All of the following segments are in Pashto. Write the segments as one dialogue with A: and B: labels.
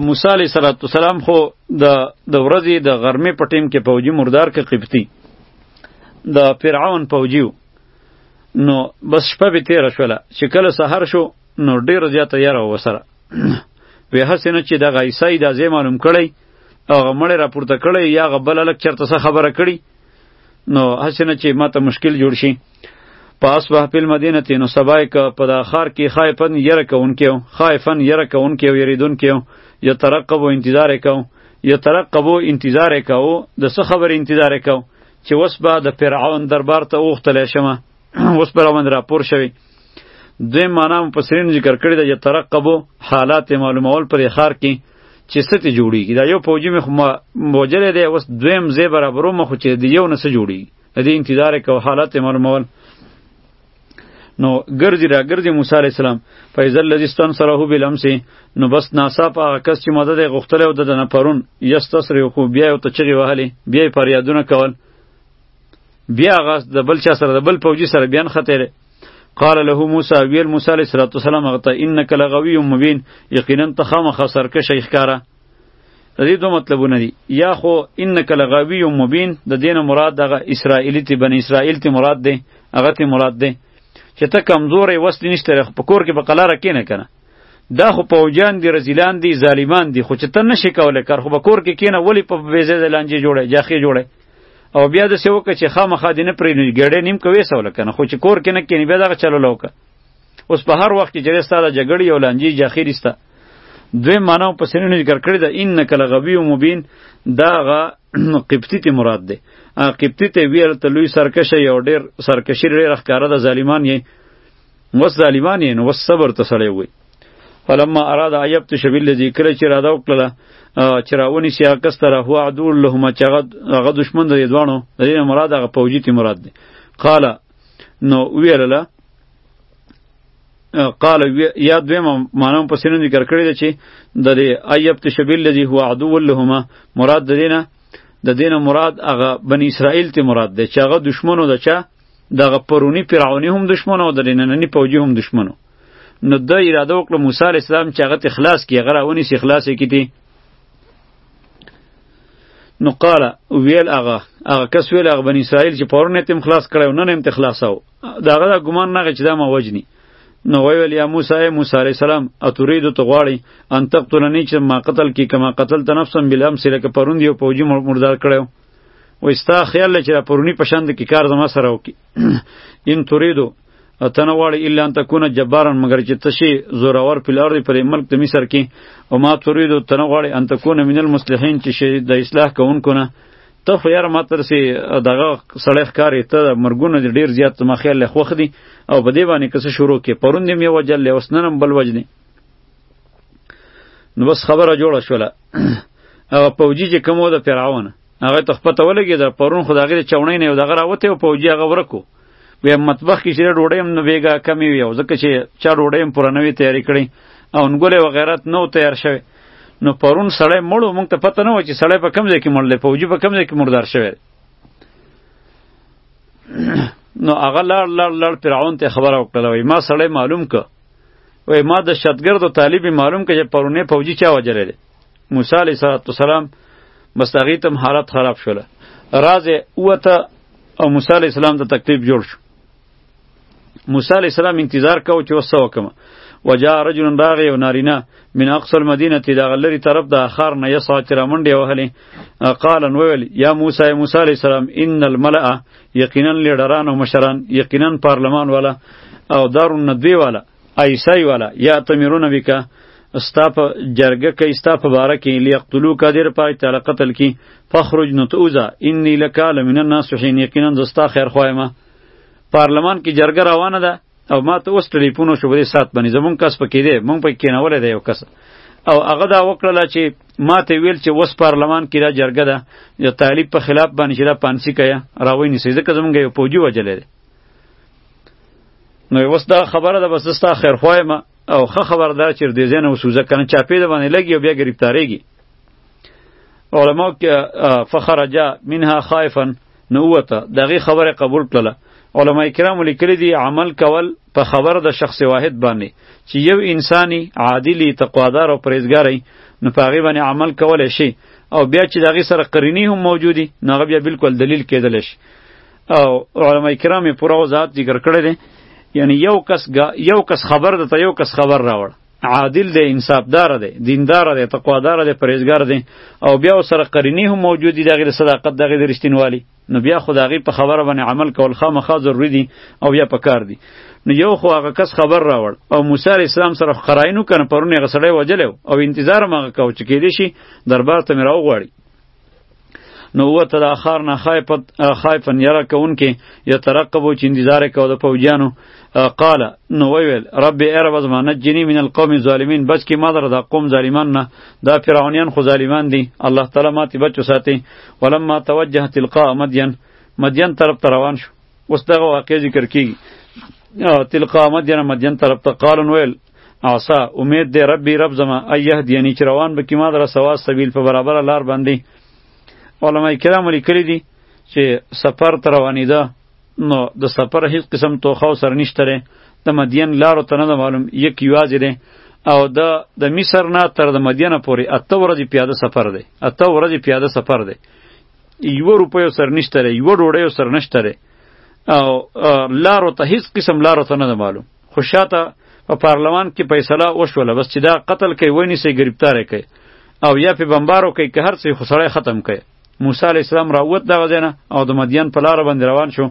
A: موسی علیه السلام خو د د ورځې د غرمې په ټیم کې پوجي مردار کې قبطي د فرعون پوجیو نو بس شپه به تیره شوله چې کله سهار شو نو ډېره زیاته یاره وسره وې هسې نه چې دغه عیسی دا ځای معلوم کړی هغه مړی راپورته کړی یا هغه بل هلک چېرته څه خبره کړي نو هسې نه چې ماته مشکل جوړ شي پاس به په مدینه تینو سبای ک په دا خار کې خایفن یره کونکو خایفن یره کونکو یریدونکو یترقب و انتظار کو یترقب و انتظار کو د څه خبر انتظار کو چې وس به د فرعون دربار ته اوختل شمه وس به روان راپور شوی دوی معنا مفسرین ذکر کړی د یترقب حالات معلومول پر خار کې چې ستې جوړیږي دا یو پوجي مخ موجره دی وس دویم زی برابرو مخ چې دی یو نس جوړیږي د دې انتظار یې کوه حالت یې معلومول نو ګرځي را ګرځي موسی علیه السلام فیض الذي استنصره بالامس نو بس ناسا په هغه کس چې مدد یې غوښتلی او د نه پرون یستصرف خو بیا یې ورته چغې وهلې بیا یې فریادونه کول بیا هغه د بل چا سره د بل پوجي سره بیان خطر قال له موسی ویل موسی علیه السلام هغه ته انک لغوی مبین یقینا ته خامخا سرکشه ښکاره د دې دوه مطلبونه دي یا خو انک لغوی مبین د دین مراد دغه اسرائیلی تی بن اسرائیل تی مراد دی هغه تی مراد دی چې ته کمزورې وسلی نشته په کور کې په قلاره کې نه کنه دا خو پوجان دي رزیلان دي ظالمان دي خو چې ته نشې کولای کار خو به کور کې کینه ولی په بیزه د لانجې جوړه جاخې جوړه او بیا د سیو کې چې خامخا دینه پرې نه ګړې نیم کوي سول کنه خو چې کور کې نه کینې بیا دا چلو لوکه اوس په هر وخت کې چې ستا د جګړې او لانجې جاخیر سته دوی معنا په سرینو ذکر کړی ده انک لغوی مبین دا غ قبطی ته مراد ده قبطی ته ویل ته لوی سرکش یو ډیر سرکشی ډیر ښکارا ده ظالمان یې وس ظالمان یې نو وس صبر ته سړی وي فلما اراد ایب تشبیل لذی کله چې را دا وکړه چې راونی سی کس تر هو عدو لهما چغد هغه دشمن د دوانو د مراد هغه پوجی ته مراد ده قال نو ویلله قال یا دویم معنا په سینو ذکر کړی دی چې د دې ایب تشبیل الذي هو عدو لهما مراد د دینه د دینه مراد هغه بنی اسرائیل ته مراد دی چې هغه دشمنو د چا دغه پرونی فرعونی هم دشمنو د نننی پوجي هم دشمنو نو د اراده وکړه موسی علی السلام چې هغه ته خلاص کی هغه راونی سی خلاص کی نو قال ویل هغه هغه کس ویل هغه بنی اسرائیل چې پرونه تیم خلاص کړو نن هم ته خلاصاو داغه دا ګمان نه چې دا ما وجنی نو ویل یا موسی موسی علی السلام اترید تو غواړي ان تقتلنی چې ما قتل کی کما قتل ته نفسم بلم سره که پروند یو پوجي مردار کړو و استا خیال چې پرونی پشند کی کار زما سره وکي ان تریدو او ته نه غواړې الا ان تکونه جبارا مګر چې ته شې زورور په الارض پر ملک د مصر کې او ما تريد ته نه غواړې ان تکونه من المصلحین چې شې د اصلاح کوونکو نه ته خو یاره ما تر سي دغه سړی ښکارې ته د مرګونه دې ډېر زیات ما خیال له خوښ دي او په دې باندې که څه شروع کې پرون دې مې وجل له اوس نن بل وجنې نو بس خبره جوړه شوله هغه پوجي چې کوم و د فرعون هغه ته خپته ولګېده پرون خو د هغې د چوڼۍ نه یو دغه راوتی او پوجي هغه ورکو بیا مطبخ کې چې ډوډۍ هم نو بیګا کمی وي او ځکه چې چا ډوډۍ هم پوره نه وي تیارې کړې او انګولې وغیرت نو تیار شوی نو پرون سړی مړو مونږ ته پته نه و چې سړی په کم ځای کې مړ دی فوجي په کم ځای کې مردار شوی نو هغه لاړ لاړ لاړ فرعون ته خبره وکړه وای ما سړی معلوم که وای ما د شتګردو طالب معلوم که چې پرونی فوجي چا وجلی دی موسی علیه السلام بس هغې ته حالت خراب شوله راز یې ووته او موسی علیه السلام ته تکلیف جوړ شو موسی علیه السلام انتظار کاوه چې اوس څه وکړم وجا رجل راغی او نارینه من اقصى المدینه تی دغه لری طرف د اخر نه یسا چې را منډې وهلې قال نو ویل یا موسی یا موسی علیه السلام ان الملأ یقینا لیډران او مشران یقینا پارلمان والا او دارون ندوی والا ایسای والا یا تمیرون بکا ستا په جرګه کې ستا په باره کې لیقتلو کا دیر پای تعالی قتل کی فخرج نو ته اوزه انی لکا لمن الناصحین یقینا زستا خیر خوایم پارلمان کې جرګه روانه ده او ما ته اوس ټلیفون شو بری سات باندې زمون کس پکې دی مونږ پکې کینول دی یو کس او هغه دا وکړل چې ما ته ویل چې وس پارلمان کې دا جرګه ده یا طالب په خلاف باندې چې دا پانسی کیا راویني سي ځکه زمونږ یو پوجي وجلې نو اوس دا خبره ده بس ستا خیر خوای ما او خه خبر ده چې دې زنه وسوزه کنه چاپې ده باندې لګي او بیا گرفتاریږي علماء کې فخرج منها خائفا نو وته دغه خبره قبول کړله علما کرام لیکلي دي عمل کول په خبر د شخص واحد باندې چې یو انساني عادلی تقوادار او پرهیزګاری نو په هغه باندې عمل کول شي او بیا چې دغه سره قرینی هم موجودی نو هغه بیا بالکل دلیل کېدل شي او علما کرام یې پوره وضاحت ذکر کړی دی یعنی یو کس یو کس خبر ده ته یو کس خبر راوړ عادل دی انصافدار دی دیندار دی تقوادار دی پرهیزګار دی او بیا سره قرینی هم موجود دي دغه صداقت دغه د رښتینوالي نو بیا خدای په خبره باندې عمل کول خامخا ضروری دي او بیا پکار دي نو یو خو هغه کس خبر راوړ او موسی علیه السلام سره قراینو کنه پرونه غسړی وجلو او انتظار مغه کو چې کېدې شي دربار ته مې راوغواړي نو وته د اخار نه خایفت خایفن یرا کون کې یترقبو چې انتظار کو د فوجانو قال نو ویل رب ای رب زما نجنی من القوم الظالمین بس کی ما در دا قوم ظالمان نه دا فرعونیان خو ظالمان دي الله تعالی ما تی بچو ساتي ولما توجه تلقاء مدین مدین طرف ته روان شو اوس دغه واقع ذکر کیږي تلقاء مدین مدین طرف ته قال نو ویل عسا امید دی ربی رب زما ایه دی یعنی چې روان به کې ما در سوا سبیل په برابر لار باندې علما کرام لیکلي دي چې سفر ته روانېده نو د سفر هیڅ قسم توخه او سر نشته دی د مدین لارو ته نه ده معلوم یک یوازې دی او د د مصر نه تر د مدین پورې اته ورځې پیاده سفر دی اته ورځې پیاده سفر دی یو روپۍ او سر نشته دی یو ډوډۍ او سر نشته دی او لارو ته هیڅ قسم لارو ته نه ده معلوم خو شاته په پارلمان کې فیصله وشوله بس چې دا قتل کوي ونیسئ ګرفتار یې کړئ او یا پې بمبار وکړئ که هر څه خو سړی ختم کړئ موسی علیه السلام راووت دغه ځای نه او د مدین په لاره باندې روان شو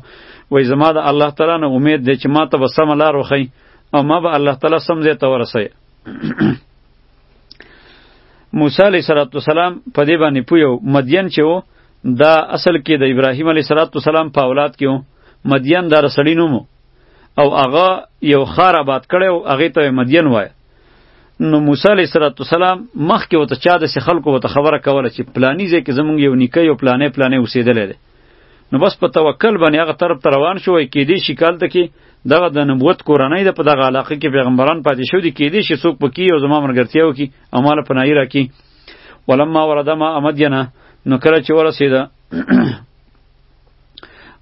A: وایي زما د الله تعالی نه امید دی چې ما ته به سمه لار وښیي او ما به الله تعالی سم ځای ته ورسوي موسی علیه السلام په دې باندې پوه مدین چې و دا اصل کې د ابراهیم علیه السلام په اولاد کې و مدین دا رسړی نوم او هغه یو خار آباد کړی او هغه ته مدین وای نو موسی علیه السلام مخکې وته چا د خلکو وته خبره کوله چې پلانی ځای کې زمونږ یو نیکه یو پلانې پلانې اوسېدلی دی نو بس په توکل باندې هغه طرف ته روان شو وای کېدی شي کالته کې دغه د نبوت کورنۍ د په دغه علاقه کې پیغمبران پاتې شو دي کېدی شي څوک پکې او زما مرګرتیا وکي او مال پناهي راکي ولما ورده ما امدینه نو کله چې ورسېده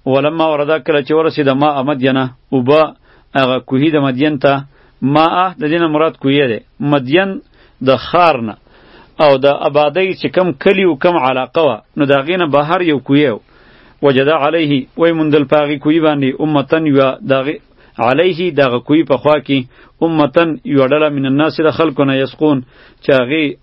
A: ولما وردا کله چې ورسید ما مدینه او با هغه کوهی د مدین ته ما د دینه مراد کوهی ده مدین د خار نه او د آبادی چې کم کلی او کم علاقه و نو دا غینه بهر یو کوهی وجد علیه وای مندل پاغي کوهی باندې امتن یا دغه علیه دغه کوهی په خوا کې امتن یو ډله من الناس د خلکو نه یسقون چې هغه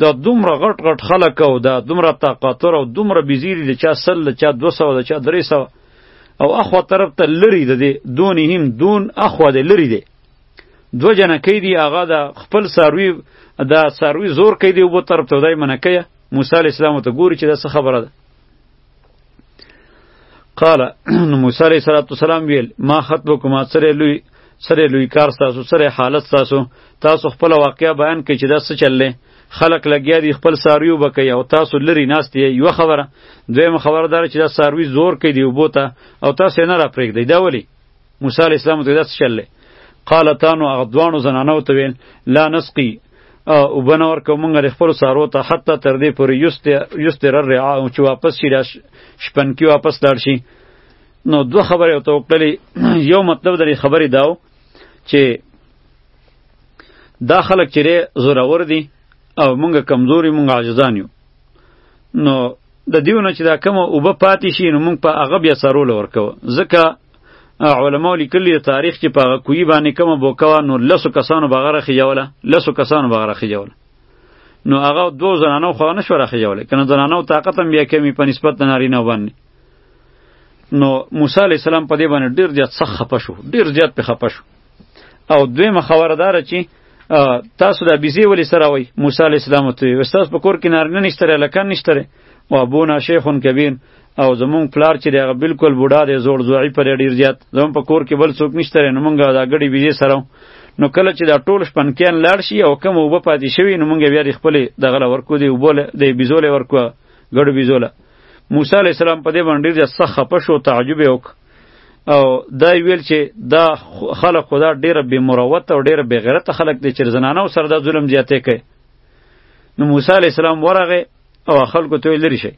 A: دا دومره غټ غټ خلک او دا دومره طاقتور او دومره بزیری د چا سل د چا 200 د چا 300 او اخو طرف ته لری د دې دون هم دون اخو د لری دی دو جنہ کې دی هغه د خپل ساروی د ساروی زور کې دی وو طرف ته دای منکه موسی علی السلام ته ګوري چې دا څه خبره ده قال نو موسی علیه السلام ویل ما خطبکما سره لوی سره لوی کار تاسو سره حالت تاسو تاسو خپل واقعیا بیان کړئ چې دا څه چللی خلق لګیا دي خپل سارویو بکې او تاسو لري ناست یې یو خبره دویم خبردار چې دا ساروی زور کوي دی وبو ته او تاسو نه را پرېږدئ دا ولی موسی علیه السلام ته داسې چل دی قالتا نو هغه دواړو زنانو ته ویل لا نسقي او بنه ورکو مونږ د خپل سارو ته حتی تر دې پورې یست یست را رعا او چې واپس شي راش شپن کی واپس لاړ شي نو دوه خبرې او توکلې یو مطلب د خبرې داو چې دا خلک چې زورور دي او مونږ کمزوري مونږ عاجزان یو نو د دیونه چې دا کومه اوبه پاتې شي نو موږ په هغه بیا سرول ورکوو ځکه علماء لیکلی د تاریخ چې په هغه کوی باندې کومه بوکوا نو لسو کسانو بغره خیوله لسو کسانو بغره خیوله نو هغه دو زنانو خو نه شو راخیوله کنه زنانو طاقت هم بیا کمی په نسبت د نارینه باندې نو موسی علی السلام په دې باندې ډیر زیات سخت خپه شو ډیر زیات په خپه شو او دویمه خبره داره چې تاسو دا بیزی ولی سره وای موسی علی السلام ته وی تاسو په کور کې نارینه نشته لکان نشته او ابونا شیخون کبیر او زمون پلار چې هغه بالکل بوډا دی زوړ زوړی پر ډیر زیات زمون په کور کې بل څوک نشته نو مونږه دا غړي بیزی سره نو کله چې دا ټول شپنکیان لاړ شي او کوم وب پاتې شوی نو مونږ بیا خپل دغه ورکو دی وبول دی بیزول ورکو غړو بیزوله موسی علی السلام په دې باندې ډیر سخت خپه شو تعجب وکړ او دا ویل چې دا خلک خدا ډیره بې مروت او ډیره بې غیرته خلک دي چې زنانو سره دا ظلم زیاتې کوي نو موسی علی السلام ورغه او خلکو ته لری شي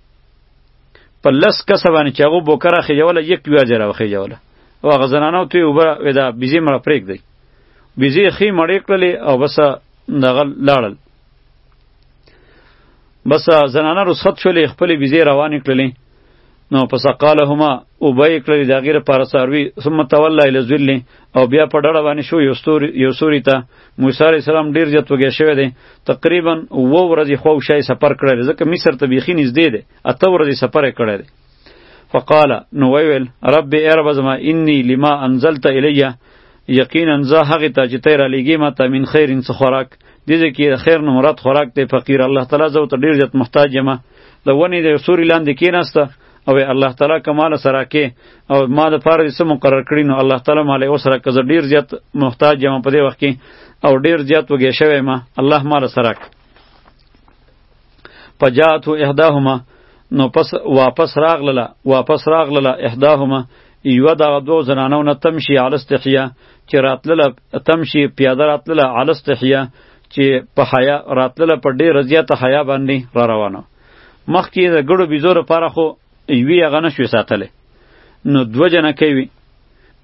A: په لس کس باندې چې هغه بوکره خېجوله یک یو اجر او خېجوله او هغه زنانو ته وبر ودا بيزي مړه پرېګ دی بيزي خې مړې کړلې او بس دغه لاړل بس زنانه رسخت شولې خپل بيزي روانې کړلې نو پس قالهما او به کړی د غیر پر ساروی ثم تولى الى ذل او بیا په ډړه باندې شو یو ستوري یو سوري ته موسی علی السلام ډیر زیات وګی شوی دی تقریبا وو ورځې خو شای سفر کړی ځکه مصر ته بیخی نږدې دی اته ورځې سفر کړی دی فقال نو ویل رب ای رب زما انی لما انزلت الیه یقینا زه هغه ته چې ته را لېږې ما ته من خیر څه خوراک دې ځای کې خیر نه مراد خوراک دی فقیر الله تعالی زه ته ډېر زیات محتاج یم د ونې د سوري لاندې کېناسته او الله تعالی کمال سره کې او ما د پاره یې مقرر کړی نو الله تعالی مال او سره که زه ډېر زیات محتاج یم په دې وخت کې او ډېر زیات وږی شوی ما الله مال سره فجاءته احداهما نو پس واپس راغله واپس راغله احداهما یو دا دو زنانو نه تمشي علی استحیا چې راتلله تمشي پیاده راتلله علی استحیا چې په حیا راتلله په ډیر زیاته حیا باندې را روانه مخکې د ګړو بيزو لپاره خو یوی هغه نه شوې ساتلی نو دوه جنه کوي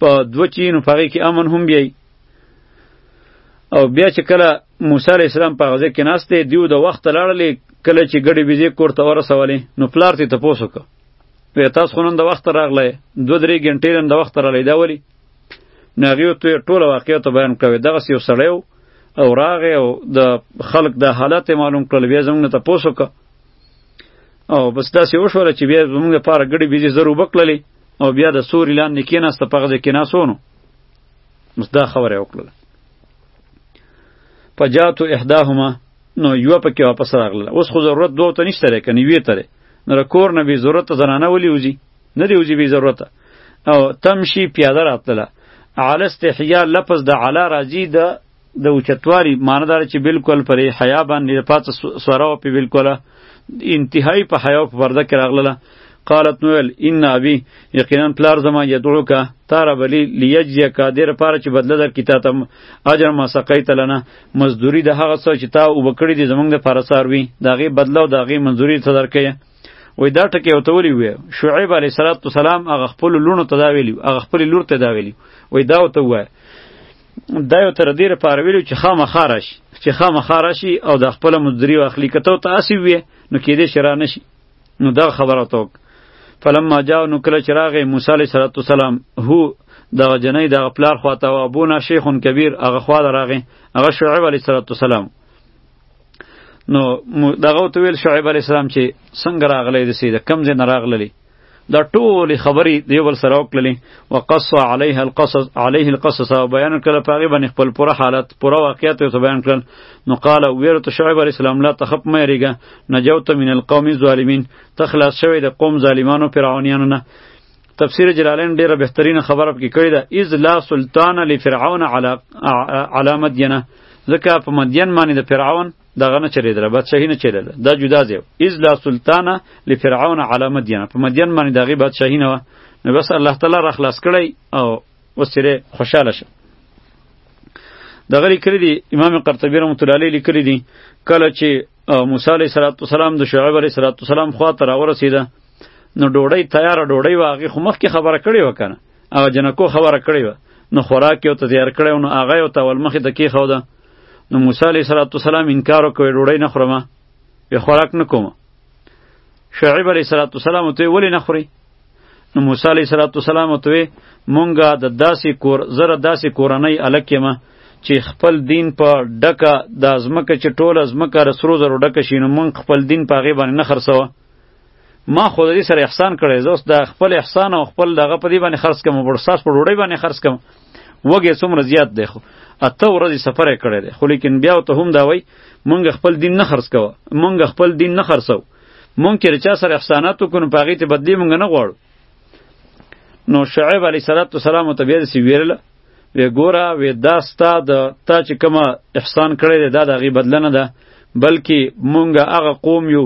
A: په دوه چینو په هغې کې امن هم بیایي او بیا چې کله موسی علی السلام په غزه کې ناست دی دیو د وخت لاړلې کله چې ګړې بيزې کور ته ورسولې نو پلار ته تپوس وکړ وی تاسو خو نن د وخت راغلی دوه درې ګنټې نن د وخت راغلی دا ولي نو هغې ورته یې ټوله واقعه ته بیان کړه دغسې یو سړی او راغی او د خلق د حالت یې معلوم کړل بیا زموږ نه تپوس وکړه او بس داسې وشوله چې بیا زموږ لپاره ګړې بيزې زر وبکړلې او بیا د سوري لاندې کېناسته په غزه کېناسو نو نو دا خبره وکړه فجاتو احداهما نو یو پکې واپس راغله اوس خو ضرورت دوه ته نشته لکه نیوی تره نو کور نه به ضرورت زنانه ولي وځي نه دی وځي به ضرورت او تمشي پیاده راتله على استحیا لفظ د علا راځي د د اوچتوالي معنی دا چې بالکل پرې حیا باندې د پاڅه سوره او په بالکل انتهایی په حیا په پرده کې راغله قالت نویل ان ابي یقینا پلار زما یدعوک تا را بلی لیجزی کا دیر پاره چې بدله در کیتا تم اجر ما سقیت لنا مزدوری د هغه څه چې تا وبکړی دي زمونږ د پرسار وی داغه بدله او داغه منزوری ته درکې وې دا ټکی او تولی وې شعیب علی صلوات و سلام هغه خپل لونو ته دا ویلی هغه خپل لور ته دا ویلی وې دا او ته وې دا یو تر دې لپاره ویلو چې خامخا راشي چې خامخا راشي او د خپله مزدوري واخلي که ته ته هسې وویې نو کیدای شي را نه شي نو دغه خبره ورته وکړه فلما جاء نو کله چې راغی موسی علیه صلوات والسلام هو دغه جنۍ دغه پلار خواته او ابونا شیخ کبیر هغه خوا ته راغی هغه شعیب علیه صلوات والسلام نو دغه ته ویل شعیب علیه السلام چې څنګه راغلی دسې د کم ځای نه راغللی دا ټول خبرې دی ول سره وکړلې وقص عليه القصص عليه القصص او بیان کړه پاغه باندې خپل پوره حالت پوره واقعیت او بیان کړل نو قال ویره ته شعیب علی السلام لا تخف مې ریګه نجوت من القوم الظالمین تخلاص شوی د قوم ظالمانو فرعونانو نه تفسیر جلالین ډیره بهترینه خبره پکې کړې ده اذ لا سلطان لفرعون علی علی مدینه ځکه په مدین باندې د فرعون دغه نه چلیدله بادشاهي نه چلیدله دا جدا ځای و اذ لا سلطانه لفرعون علی مدین په مدین باندې د هغې بادشاهي نه وه نو بس الله تعالی را خلاص کړی او اوس ترې خوشحاله شه دغه لیکلي دي امام قرطبي رحمت الله علیه لیکلي دي کله چې موسی علیه السلام د شعیب علیه السلام خوا ته راورسېده نو ډوډۍ تیاره ډوډۍ وه هغې خو مخکې خبره کړې وه که نه هغه جنکو خبره کړې وه نو خوراک یې ورته تیار کړی و نو هغه یې ورته ولمخې ته کېښوده نو موسی علیه السلام انکار وکړ ډوډۍ نه خورم به خوراک نه کوم شعیب علیه السلام ته ولې نه خوري نو موسی علیه السلام ته مونږه د داسې کور زره داسې کورنۍ الک یم چې خپل دین په ډکه د ازمکه چې ټوله ازمکه رسرو زرو ډکه شي نو مونږ خپل دین په هغې باندې نه خرڅوه ما خو دې سره احسان کړی زه اوس د خپل احسان او خپل دغه په دې باندې خرڅ کوم په ساس په ډوډۍ باندې خرڅ کوم وګه څومره زیات دی خو اته ورځې سفر کړی دی خو لیکن بیا ته هم دا وای مونږ خپل دین نه خرڅ کوو مونږ خپل دین نه خرڅو مونږ کې چا سره احسانات وکړو په هغې ته بدلی مونږ نه غواړو نو شعیب علیه السلام ته بیا داسې ویل وی ګوره وی دا ستا د تا چې کومه احسان کړی دی دا د هغې بدله نه ده بلکې مونږ هغه قوم یو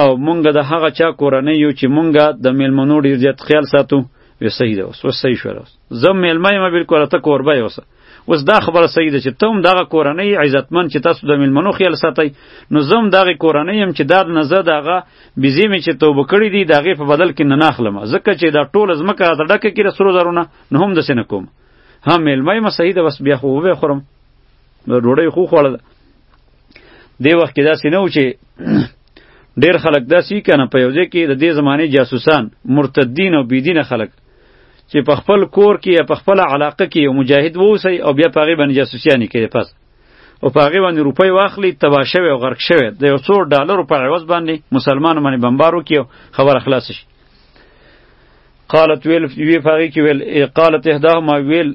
A: او مونږ د هغه چا کورنۍ یو چې مونږ د میلمنو ډېر زیات خیال ساتو وی صحیح ده اوس اوس صحیح شوه اوس زه میلمه یم بلکل ته کوربه یې اوسه اوس دا خبره صحیح ده چې ته هم دغه کورنۍ عزتمن چې تاسو د میلمنو خیال ساتئ نو زه هم دغه کورنۍ هم چې دا نه زه دغه بیزې مې چې توبه کړې دي د هغې په بدل کې نه ناخلم ځکه چې دا ټوله ځمکه راته ډکه کړي سرو زرونه نو هم داسې نه کوم هم میلمه یم صحیح ده بس بیا خو وبه خورم ډوډۍ خو خوړه ده دې وخت کې داسې نه و چې ډېر خلک داسې که نه په یو ځای کې د دې زمانې جاسوسان مرتدین او بیدینه خلک چې په خپل کور کې یا په خپل علاقه کې یو مجاهد ووسی او بیا په هغې باندې جاسوسیانې کوي پس او په هغې باندې روپۍ واخلي تباه شوی او غرق شوی د یو څو ډالرو په عوض باندې مسلمانو باندې بمبار وکړي او خبره خلاصه شي قالت ویل وی فقی کی ویل قالت احداهما ویل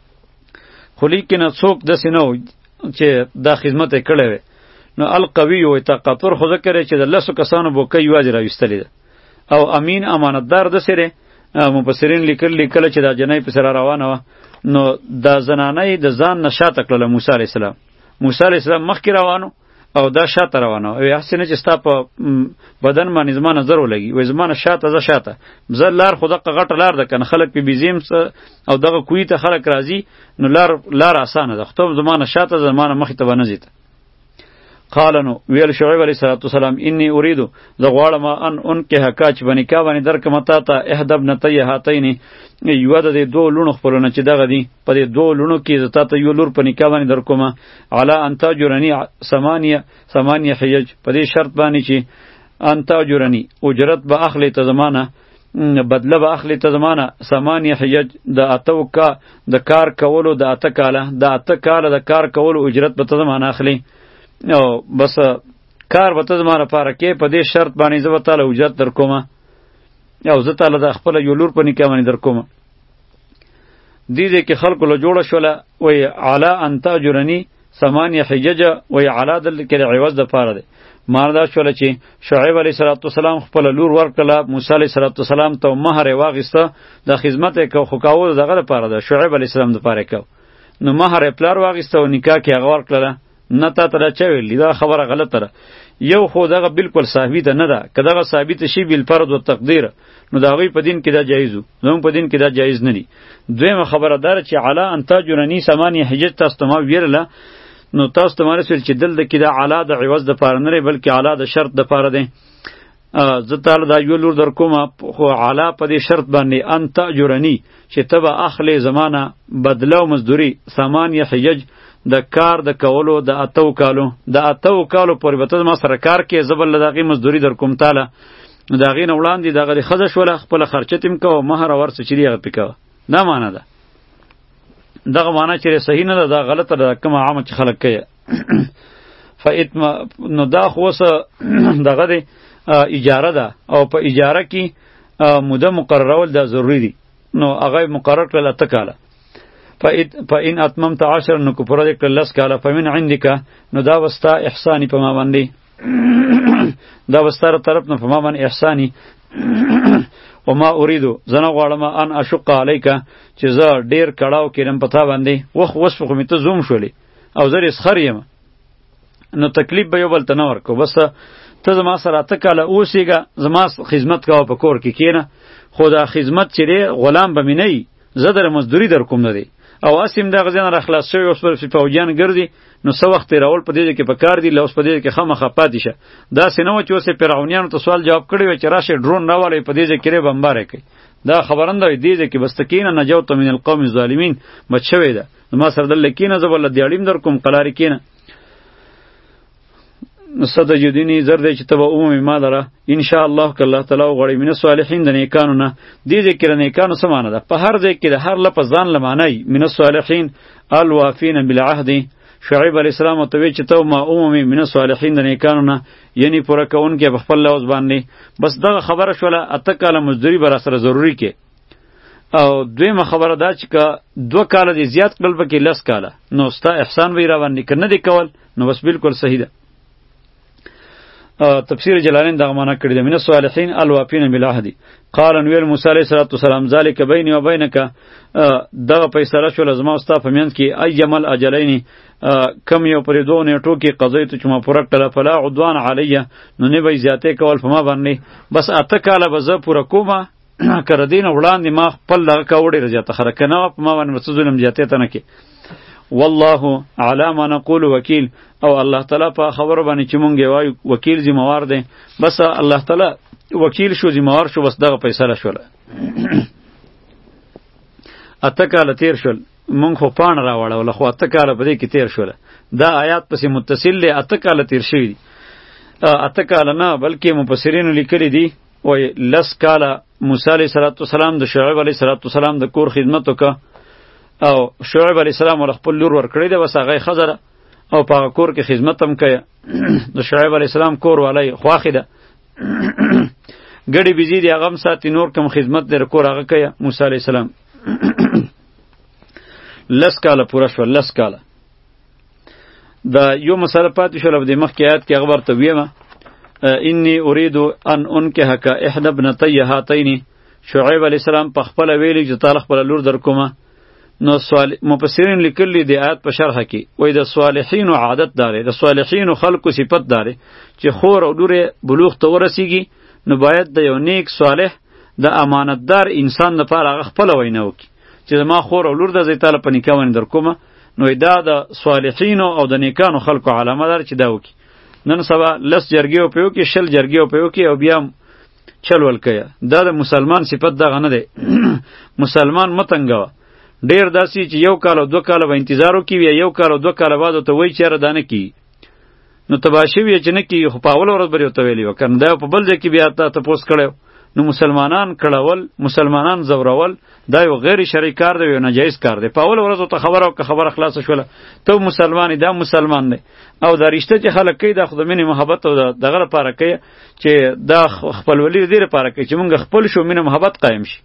A: خو لیکنه څوک داسې نه و چې دا خدمت یې کړی وی نو القوي وی تقاطر خو ذکر چې د لسو کسانو بوکه یوازې راویستلې ده او امین امانتدار د سره مفسرین لیکل لیکل چې دا جنای په سره روانه و نو دا زنانه د ځان نشاته کړله موسی علی السلام موسی علی السلام مخکې روانو او دا شاته روانه وي هسې نه چې ستا په بدن باندې زما نظر ولګي وایي زما نه شاته زه شاته زه لار خو دقه غټه لار ده که نه خلک پې بیزیم څه او دغه کوی ته خلک راځي نو لار لار اسانه ده خو ته زما نه شاته زما نه مخې ته به نه ځي قال نو ویل شعیب علیه الصلاۃ والسلام انی اريد ز غواړم ان ان کې حقا چې باندې کا باندې درک متا ته اهدب نتی هاتین یو د دې دوه لونو خپلونه چې دغه دي په دې دوه لونو کې زتا ته یو لور په نکاح باندې درکوم علا ان تاجرنی ثمانیه ثمانیه حیج په دې شرط باندې چې ان تاجرنی اجرت به اخلي ته زمانه بدله به اخلي ته زمانه ثمانیه حیج د اتو کا د کار کولو د اته کاله د اته کاله د کار کولو اجرت به ته زمانه اخلي او بس کار به ته زمانه پاره کې په دې شرط باندې زه به تعالی اجرت در کومه او زه تعالی د خپل یو لور په نکاح باندې در کومه دې دې کې خلکو له جوړه شوله وای علا انت جرنی سمانیه حجج وای علا دل کې عوض د پاره ده ماردا شوله چې شعیب علیه السلام خپل لور ورکړه موسی علیه السلام ته مہر واغسته د خدمت کو خو کاو دغه لپاره ده شعیب علیه السلام لپاره کو نو مہر پلار واغسته او نکاح کې هغه ورکړه نه تا ته دا چا ویلي دا خبره غلطه ده یو خو دغه بالکل ثابته نه ده که دغه ثابت شي بالفرض و تقدیر نو د هغوی په دین کې دا جایز و زموږ په دین کې دا جایز نه دي دویمه خبره دا چې علا ان تاجرني سماني حجت تاسو ته ما ویرله نو تاسو ته ما رسول چې دلته کې دا علا د عوض د پاره نه بلکې علا د شرط د پاره دی زه تعالی دا یو لور در کوم خو علا په دې شرط باندې ان تاجرنی چې تبه اخلې زمانہ بدله او مزدوری سامان یا حجج د کار د کولو د اتو کالو د اتو کالو پر بته ما سره کار کې زبل دغه مزدوری در کوم تعالی دا غین وړاندې دغه خزه شول خپل خرچه تیم کو مہر ورڅ چې دی پکا نه معنی ده دغه معنی چې صحیح نه ده دا غلطه ده کوم عامه خلک کوي فاتم نو دا خو وس دغه دی اجاره ده او په اجاره کې موده مقررول دا ضروری دي نو هغه مقرر کړل ته کاله فإن أتممت عشر نو کو پوره کړل لس کاله فمن عندك نو دا وستا احسانی په ما باندې دا وستار طرف نه په ما باندې احسانی و ما اوریدو زنه غواړم ان اشق علیک چې زه ډیر کړهو کړم پتا باندې وخ وسو خو می ته زوم شولې او زه رې سخر یم نو تکلیف به یو بل ته نه ورکو بس ته زما سره اته کاله اوسېږه زما خدمت کوه په کور کې کینه خو دا خدمت چې دی غلام به مې نه یي زه در مزدوري در کوم نه دی او اسیم دغه ځین را خلاص شوی اوس پر فوجیان ګرځي نو څه وخت راول په دې کې په کار دی لوس په دې کې خامخا پاتې شه دا سينو چې اوسه فرعونیانو ته سوال جواب کړی و چې راشه ډرون راولې په دې کې ری بمبار کوي دا خبرنده دې کې بستکینه نجوت من القوم الظالمین بچوي ده نو ما سره دلته کینه زه ول دیاړیم در کوم قلاری کینه نسد جدینی زر دی چې تبه اومه ما لره ان شاء الله ک الله تعالی غړی مینه صالحین د نیکانو نه دې دې کې نیکانو سمانه ده په هر ځای کې د هر لپس ځان لمانای مینه صالحین الوافین بالعهد شعیب علی السلام ته وی چې ته ما اومه مینه صالحین د نیکانو نه یعنی پوره کون کې خپل لوز باندې بس دغه خبره شوله اته کاله مزدوری بر سره ضروری کې او دویمه خبره دا چې که دوه کاله دې زیات کړل پکې لس کاله نو ستا احسان به یې را باندې که نه دی کول نو بس بلکل صحیح ده تفسیر جلالین دغه معنا کړی ده من الصالحین الوافین بالعهد قال نویل موسی علیه الصلاه والسلام ذالک بیني و بینک دغه فیصله شو لازم او ستا په میند کې ایمل اجلین کم یو پرې دوه نیټو کې قضیه ته چې ما پوره کړله فلا عدوان علیه نو نه به یې زیاتې کول په ما باندې بس اته کاله به زه پوره کومه که د دې نه وړاندې ما خپل دغه کاوه ډېره زیاته خره که نه وه په ما باندې به څه ظلم زیاتی ته نه کې والله علی ما نقول وکیل او الله تعالی په خبرو باندې چې مونږ وایو وکیل ذمہوار دی بس الله تعالی وکیل شو ذمہوار شو بس دغه فیصله شوله اته کاله تیر شول مونږ خو پان راوړل خو اته کاله په دې کې تیر شول دا آیات پسې متصل دی اته کاله تیر شوی دی اته کاله نه بلکې مفسرینو لیکلی دی و لس کاله موسی علیه السلام د شعیب علیه السلام د کور خدمت وکړه او شعیب علیه السلام ول خپل لور ورکړی دی بس هغه ښځه ده او په هغه کور کې خدمت هم کوي د شعیب علیه السلام کور والی خواښې ده ګډې بیزې دي هغه هم ساتي نور کوم خدمت دی کور هغه کوي موسی علیه السلام لس کاله پوره شول لس کاله دا یو مسله پاتې شوله په دې مخکې آیات کې هغه ورته ویمه انی اريد ان انکحک احدى ابنتی هاتین شعیب علی السلام په خپل ویلي چې تعالی خپل لور در کومه نو سوال مفسرین لیکلی دی آیات په شرح کې وای د صالحین عادت داره د صالحین خلقو صفت داره چې خور او لور بلوغ ته ورسیږي نو باید د یو نیک صالح د امانتدار انسان لپاره خپل وینه وکړي چې ما خور او لور د زیتاله په نکاح باندې در کومه نو دا د صالحینو او د نیکانو خلکو علامه دار چې دا وکي نن سبا لس جرګې او پیو کې شل جرګې او پیو کې او بیا چل ول کیا دا د مسلمان صفت دغه نه دی مسلمان متنګوا ډیر داسي چې یو کال او دوه کال به انتظار وکي یو کال او دوه کال بعد ته وای چیرې دانه کی نو تبا شوی چې نه کیږي خو په اول ورځ به یې ورته ویلي وه که نه دا په بل ځای کې بیا تا تپوس کړی نو مسلمانان کړول مسلمانان زورول دا یو غیر شرعي کار دی یو ناجایز کار دی په اول ورځ ته خبره او که خبره خلاصه شوله ته مسلمان دا مسلمان دی او دا رشته چې خلک کوي دا خو د مینې محبت او دغه لپاره کوي چې دا خپلولي دې لپاره کوي چې مونږ خپل شو مینه محبت قایم شي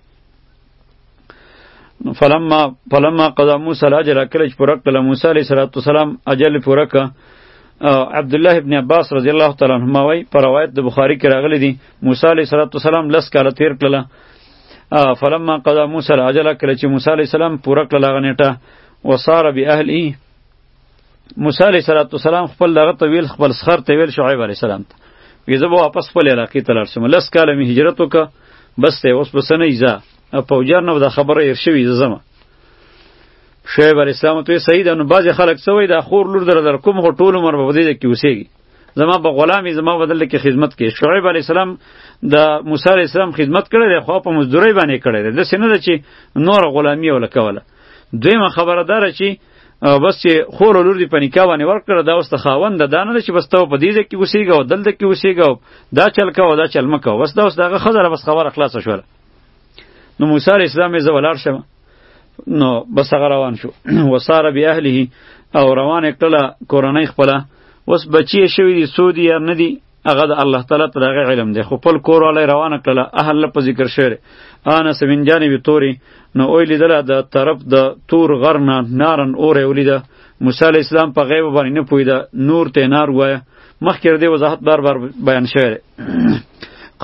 A: فلما فلما قضا موسی الاجر کله چې پوره کړل موسی علیه السلام اجل پوره کړ عبد الله ابن عباس رضی الله تعالی عنهما وای پر روایت د بخاری کې راغلی دی موسی علیه السلام لس کاله تیر کړل فلما قضا موسی الاجل کله چې موسی علیه السلام پوره کړل هغه نیټه وصار باهلی موسی علیه صلوات و سلام خپل دغه ته ویل خپل سخر ته ویل شعیب علیه السلام ته وی زه به واپس خپل علاقې ته لاړ شم لس کاله مې هجرت وکړه بس ته اوس بس نه ایزه پوجار نه دا خبره ایر شوی زه زما شعیب علیه السلام ته صحیح ده نو بعضې خلک څه وایي دا خور لور در در کوم خو ټول عمر به په دې ځای کې اوسېږي زما به غلامي زما بدل کې خدمت کې شعیب علی السلام د موسی علی السلام خدمت کړی دی خو په مزدوري باندې کړی دی داسې نه ده چې نور غلامي ولا کوله دویمه خبره داره چې او بس چې خور او لور دې په نکاح باندې ورکړه دا اوس د خاوند د دانه ده چې بس ته په دې ځای کې اوسېږه او دلته کې اوسېږه او دا چل کوه دا چل مه کوه بس دا اوس د هغه ښځه ده بس خبره خلاصه شوله نو موسی علیه السلام یې زه ولاړ شم نو بس هغه روان شو وساره بیا اهله او روان کړله کورنۍ خپله اوس بچی شوی دی سودی یا نه دی هغه د الله تعالی تر هغه علم دی خو خپل کور والی روانه کړله اهل له په ذکر شعر آنه سمین جانب توري نو اوی لیدله د طرف د تور غر نه نارن اور یې ولیده موسی علیه السلام په غیب باندې نه پوهېده نور ته نار وایه مخکې دې وضاحت بار بار بیان شوی دی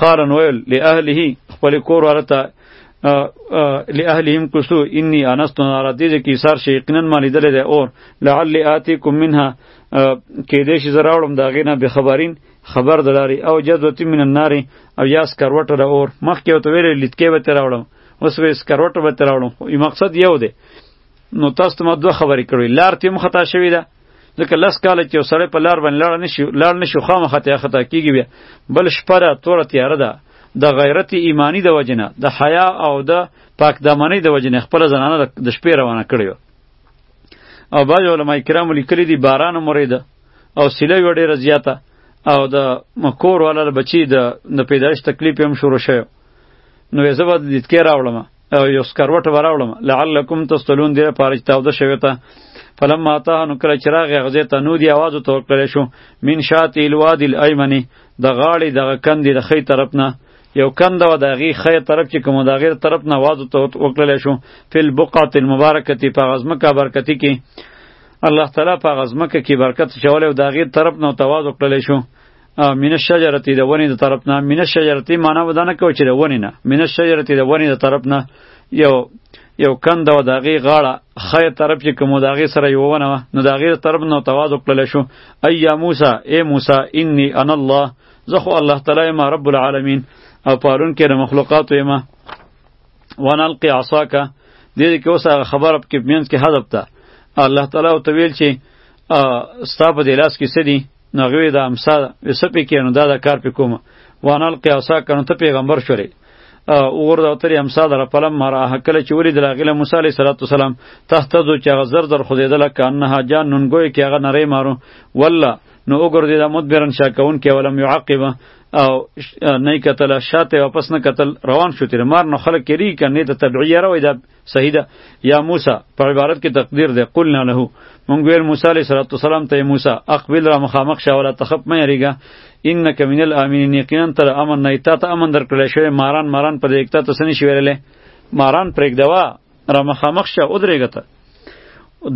A: قال نو ویل لاهله خپل کور والا ته لاهلهم کوسو انی انست نارا دې کې سار شي یقینا ما لیدلې ده اور لعل آتیکم منها کې دې شي زراوړم دا غینا به خبرین خبر دلاري او جذوتی من النار او یاس کروټ را اور مخ کې وته ویلې لټکې به تراوړم اوس وې سکروټ به تراوړم یو مقصد یو دی نو تاسو ته ما دوه خبرې کړې لار تیم خطا شوی ده ځکه لس کاله چې سړی په لار باندې لاړ نشي لاړ نشي خامخا ته خطا کیږي بیا بل شپه را توره تیاره ده د غیرت ایمانی د وجنه د حیا او د پاک دامنی د وجنه خپل زنانه د شپې روانه کړی او بعض علما کرام لیکلی دی باران مریده او سیله یو ډیره زیاته او د مکور والا د بچی د د پیدایش تکلیف هم شروع شوی نو یې زه به دیدکې راوړم او یو سکروټ به راوړم لعلکم تستلون دی لپاره چې تاوده شوی ته فلما اتاه نو کله چې راغی هغه ځای ته نو دی اواز ورته ورکړی شو من شاطئ الوادي الایمني د غاړې دغه کندې د ښی طرف نه یو کنده و د هغې ښی طرف چې کومه د هغې طرف نه واز ته وکړلی شو فی البقعة المبارکة په هغه ځمکه برکتي کې الله تعالی په هغه ځمکه کې برکت اچولی او د هغې طرف نه ورته واز وکړلی شو من الشجرتی د ونې د طرف نه من الشجرتی معنا به دا نه کوي چې د ونې نه من الشجرتی د ونې د طرف نه یو یو کند و داغی غاړه خیر طرف چې کوم داغی سره یو ونه نو داغی طرف نو تواضع کړل شو ایا موسی ای موسی انی انا الله زه خو الله تعالی یم رب العالمین او پالون کې د مخلوقاتو یم وانا القی عصاک دې کې اوس هغه خبره کې مینس کې حذف ده الله تعالی او تویل چې ستا په دې لاس کې څه دي نو هغوی د امسا وسپې کې نو دا د کار پې کوم وانا القی عصاک نو ته پیغمبر شولې اور دا تر امسا در پلم مرا کله چې ولید راغله موسی علیه صلوات والسلام تحت ذو چې غزر در خدیدل کانها جان نن گوی کې هغه نری مارو والله نو وګرځید مدبرن شا کون کې ولم يعقب او نه کتل شاته واپس نه کتل روان شو تیر مار نو خلک کری کنه ته تبعیه راوي دا صحیح ده یا موسی په عبارت کې تقدیر ده قلنا له مونږ ویل موسی علیه السلام ته موسی اقبل را مخامخ شاو ولا تخف مې ریګه انک من الامنین یقینا تر امن نه تا ته امن درکړل شوی ماران ماران په دې اکتا ته سنې شویلې ماران پرېګدوا را مخامخ شه ودرېږه ته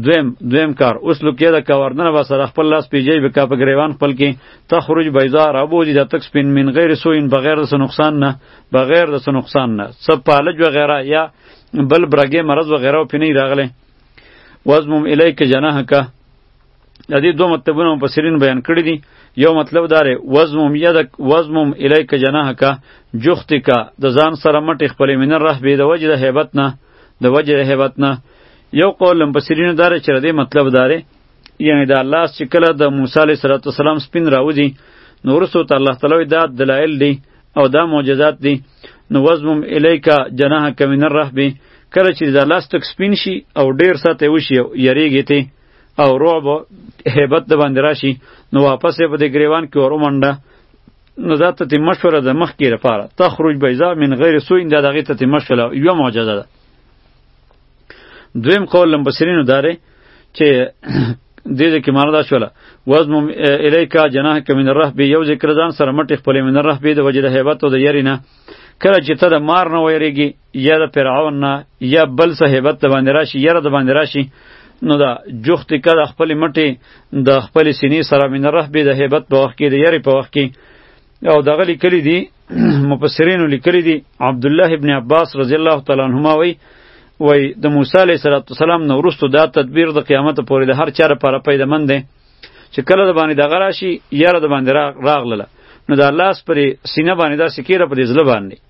A: دویم دویم کار اوس لوکې د کورنر به سره خپل لاس پیجی به کا په گریوان خپل کې تخرج بیضا را بوزي د تک سپین من غیر سوین بغیر د نقصان نه بغیر د نقصان نه څه پالج و غیره یا بل برګې مرض و غیره په نه راغله وزمم الیک جناح کا د دې دوه مطلبونه مفسرین بیان کړی دي یو مطلب دار وزمم یدک وزمم الیک جناحک جختک د ځان سره مټ خپل من رح به د وجه د hebat نه د وجه د hebat نه یو قول مفسرین دار چې د مطلب دار یعنی د الله چې کله د موسی علیه السلام سپین راوځي نو ورسو ته الله تعالی دا دلایل دي او دا معجزات دي نو وزمم الیک جناحک من الرهب کله چې د لاستک سپین شي او ډیر ساته وشي یریږي ته او رعب هیبت د باندې راشي نو واپس یې په دې ګریوان کې ور ومنډه نو دا ته تی مشوره ده مخ کې لپاره تخرج بیضا من غیر سوء دا دغه ته تی مشوره یو معجزه ده دویم قول لم بصرینو داره چې دې دې کې معنا دا شوله وزم الیکا جناح ک من الرهب یو ذکر ځان سره مټ خپل من الرهب د وجه د هیبت او د یری نه کله چې ته د مار نه ویریږي یا د فرعون نه یا بل څه هیبت د باندې راشي یره د باندې راشي نو دا جخت کده خپل مټي د خپل سینې سره من رهبه د هیبت په وخت کې د یری په وخت کې او دغه لیکلی دی مفسرین لیکلی دی عبد الله ابن عباس رضی الله تعالی عنهما وی وی د موسی علیه السلام نو ورستو دا تدبیر د قیامت پورې د هر چا لپاره پیدمند دی چې کله د باندې دغه راشي یره د باندې راغله نو دا لاس پرې سینه باندې دا سکیره پرې زله باندې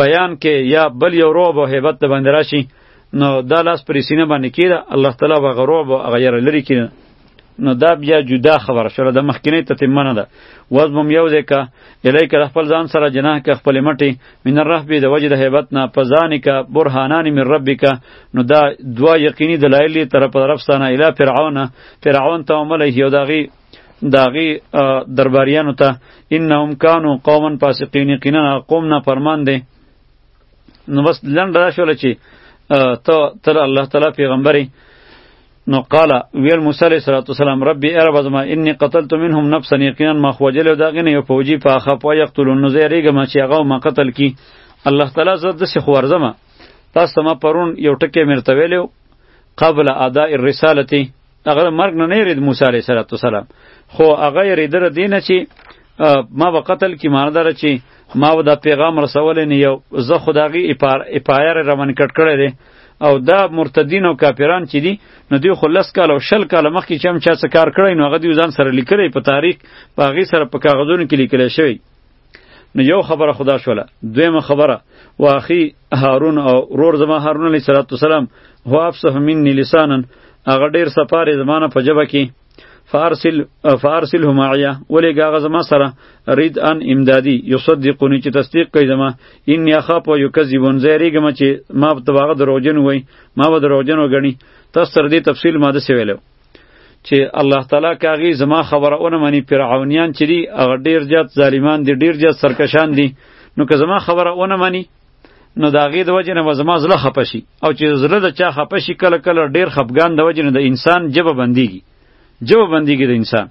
A: بیان کې یا بل یو رعب او هیبت د باندې راشي نو دا لاس پر سینه باندې کیده الله تعالی به غروب او غیر لري کینه نو دا بیا جدا خبر شوه د مخکینه تتمه نه ده وزمم یو ځکه الیک خپل ځان سره جناح ک خپل مټي من الرحب د وجه د هیبت نه پزانک برهانان من ربک نو دا دوا یقیني دلایل طرف طرف سانه الی فرعون فرعون ته عمله یو داغي داغي درباریانو ته انهم کانو قوما فاسقین یقینا قوم نه فرمان دي نو بس لنډه دا شوله چې ته تر الله تعالی پیغمبري نو قال ویل موسی علیہ الصلوۃ والسلام ربی ارب ازما انی قتلت منهم نفسا یقینا ما خوجل دا غنه یو فوجی په اخه په یقتلون نو زیریګه ما چې هغه ما قتل کی الله تعالی زړه د سخ ورزمه تاسو ما پرون یو ټکی مرته ویلو قبل اداء الرسالتی هغه مرګ نه نه یرید موسی علیه السلام خو هغه یریدره دینه چې ما به قتل کی ماندار چې ما و دا پیغام رسول نه یو زه خداغي اپایر روان کټ کړی دی او دا مرتدین او کافران چې دي نو دوی خو لس کال او شل کال مخکې چې هم چا څه کار کړی نو هغه دوی ځان سره لیکلی په تاریخ په هغې سره په کاغذونو کې لیکلی شوی نو یو خبره خدا شوله دویمه خبره واخی هارون او رور زما هارون علیه السلام هو افصح منی لسانا هغه ډیر سپاره زمانه په جبه کې فارسل فارسل هماعیا ولی گاغه زما سره رید ان امدادی یصدقونی چې تصدیق کوي زما ان یخاف و یکذبون زیریګم چې ما په واغه دروغجن وای ما به دروغجن وګڼي تاسو تر دې تفصیل ماده سویلو چې الله تعالی کاغي زما خبره اونه مني فرعونیان چې دي هغه ډیر زیات ظالمان دي ډیر زیات سرکشان دي نو که زما خبره اونه مني نو دا غي د وجه نه زما زله خپه شي او چې زله د چا خپه شي کله کله ډیر خپګان د وجه نه د انسان جبه بنديږي جبه بنديږي د انسان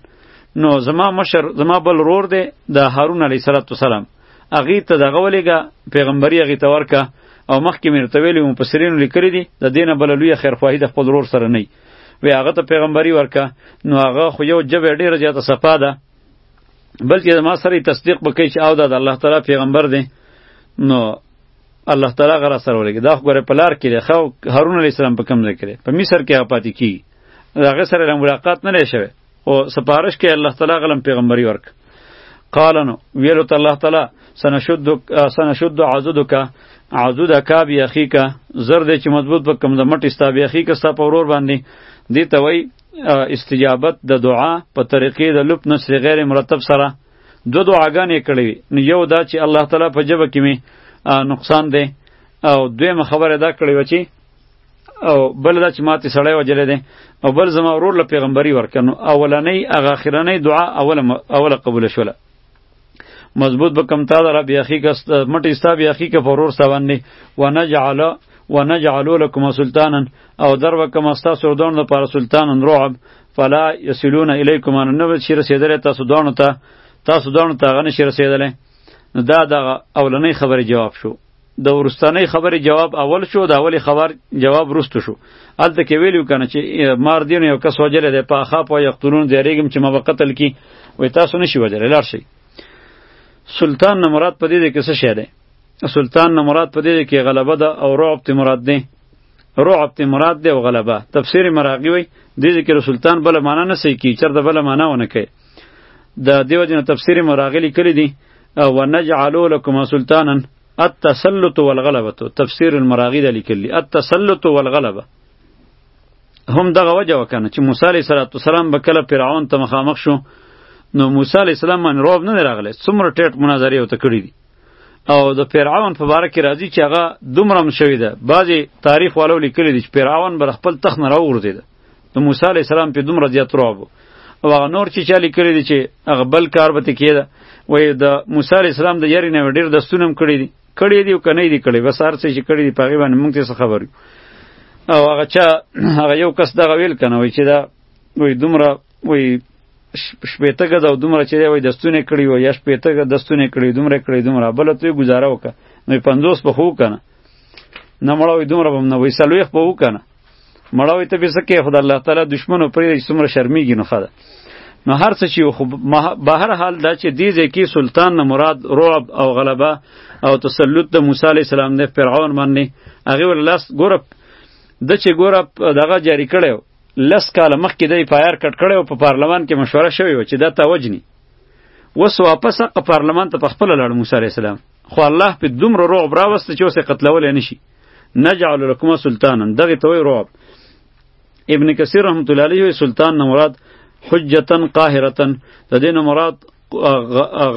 A: نو زما مشر زما بل رور دی د هارون علی صلوات والسلام اغه ته دغه ولېګه پیغمبري اغه ته ورکه او مخکې مې ورته ویلي وم په سرینو لیکلي دي د دې نه بله لویه خیرخواهي د خپل ورور سره نه وی هغه ته پیغمبري ورکه نو هغه خو یو جبه ډیره زیاته صفا ده بل چې ما سره تصدیق وکړي چې او دا د الله تعالی پیغمبر دی نو الله تعالی غره سره ولګي دا خو ګره پلار کړي خو هارون علی السلام په کم ځای کړي په مصر کې هغه پاتې کی هغه سره ملاقات نه لشي او سپارش کې الله تعالی غلم پیغمبري ورک قال نو ویلو ته الله تعالی سنشد سنشد عضدک عضدک بی اخیک زر دې چې مضبوط په کم د مټ استا بی اخیک ستا په ورور باندې دې ته وای استجابت د دعا په طریقې د لپ نصر غیر مرتب سره دو دعاګانې کړې نو یو دا چې الله تعالی په جبه کې می نقصان دی او دویمه خبره دا کړې و چې او بل دا چې ماته سړی وجلې ده او بل زما ورور له پیغمبري ورکنو اولنې هغه اخرنې دعا اوله اوله قبول شوله مضبوط به کم تا در بیا خی کس مټ استا بیا خی که فرور سوان نه و نجعل و نجعل لكم سلطانا او در وکم استا سردان د پر سلطان رعب فلا یسلون الیکم ان نو چې رسیدل تاسو دانو ته تاسو دانو ته غنه شي رسیدل نو دا د اولنې خبره جواب شو د ورستنۍ خبرې جواب اول شو د اولې خبر جواب وروسته شو هلته کې ویلو کنه چې مار دین یو کس وجلې ده په اخا په یقتلون زیریږم چې ما به قتل کی وې تاسو نشي وجلې لاړ شي سلطان نه مراد په دې کې څه شی ده سلطان نه مراد په دې کې غلبه ده او رعب ته مراد ده رعب ته مراد ده او غلبه تفسیر مراغي وي دې کې سلطان بل معنا نه سې کی چرته بل معنا ونه کوي د دیو جن تفسیر مراغلی کړی دی و نجعلو لکم سلطانا التسلط والغلبه تفسیر المراغی د لیکلی التسلط والغلبه هم دغه وجه وکنه چې موسی علیه السلام به کله فرعون ته مخامخ شو نو موسی علیه السلام باندې روب نه راغله څومره ټیټ مناظره وته کړی دی او د فرعون په باره کې راځي چې هغه دومره هم شوی ده بعضې تاریخ والو لیکلی دی چې فرعون بر خپل تخت نه راوغورځېده د موسی علی السلام په دومره زیات رعب او هغه نور چې چالي کړی دي چې هغه بل کار به کېده وای د موسی علی السلام د یاري نه ډیر دستونه هم کړی دي کړی دی او کنه دی کړی بس هر څه چې کړی دی پاغي باندې مونږ ته خبر یو او هغه چا هغه یو کس دغه ویل کنه وای چې دا وای دومره وای شپېته ګز او دومره چې دی وای دستونه کړی و یا شپېته ګز دستونه کړی دومره کړی دومره بل ته گزاره وکړه نو 50 په خو کنه نه مړوي دومره بم نه وای سلويخ په وکنه مړاوي ته به سکه خدای الله تعالی دشمنو پرې څومره شرمېږي نو خدا نو هر څه چې خو به هر حال دا چې دې ځکه سلطان نه مراد رعب او غلبه او تسلط د موسی علی السلام نه فرعون باندې هغه ول لاس ګور د چې ګور دغه جاری کړو لس کاله مخکې د پایر کټ کړو په پارلمان کې مشوره شوې و چې دا تا وجنی وس واپس په پارلمان ته په خپل لړ موسی علی السلام خو الله په دومره رعب راوست چې اوسه قتلول نه شي نجعل لكم سلطانا دغه توي رعب ابن کثیر رحمت الله علیه سلطان نه مراد حجتا قاهرتا د دین مراد